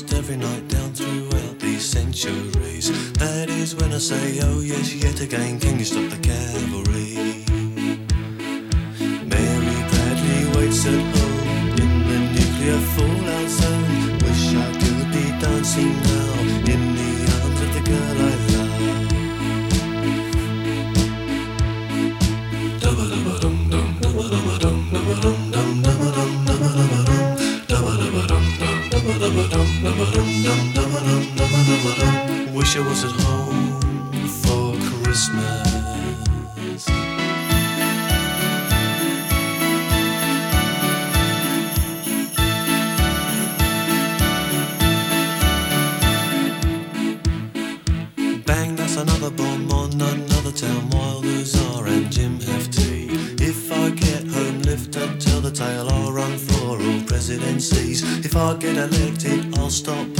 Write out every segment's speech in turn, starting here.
Almost every night down throughout these centuries. That is when I say, oh yes, yet again, can you stop the cavalry? Mary Bradley waits at home in the nuclear fallout zone. Wish I could be dancing now in the arms of the girl I love. Wish I was at home for Christmas. Bang, that's another bomb on another town. Wilders are and Jim Hefty. If I get home, lift up, tell the tale. I'll run for all presidencies. If I get elected, I'll stop.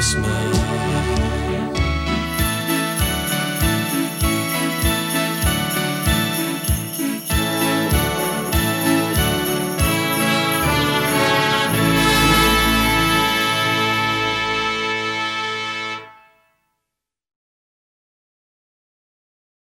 Christmas.